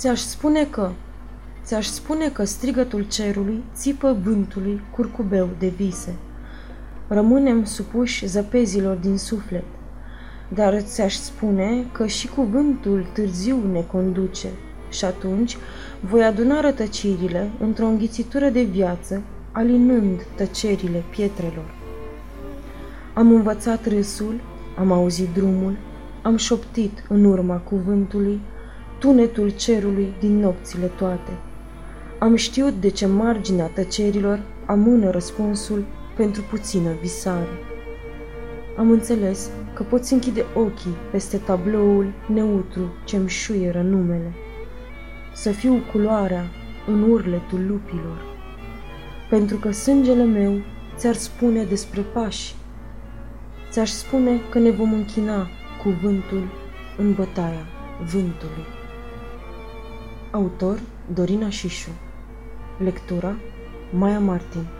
Ți-aș spune că, ți-aș spune că strigătul cerului țipă vântului curcubeu de vise. Rămânem supuși zăpezilor din suflet, dar ți-aș spune că și cuvântul târziu ne conduce și atunci voi aduna rătăcirile într-o înghițitură de viață, alinând tăcerile pietrelor. Am învățat râsul, am auzit drumul, am șoptit în urma cuvântului tunetul cerului din nopțile toate. Am știut de ce marginea tăcerilor amână răspunsul pentru puțină visare. Am înțeles că poți închide ochii peste tabloul neutru ce-mi șuieră numele. Să fiu culoarea în urletul lupilor. Pentru că sângele meu ți-ar spune despre pași. Ți-aș spune că ne vom închina cuvântul în bătaia vântului. Autor Dorina Șișu. Lectura Maia Martin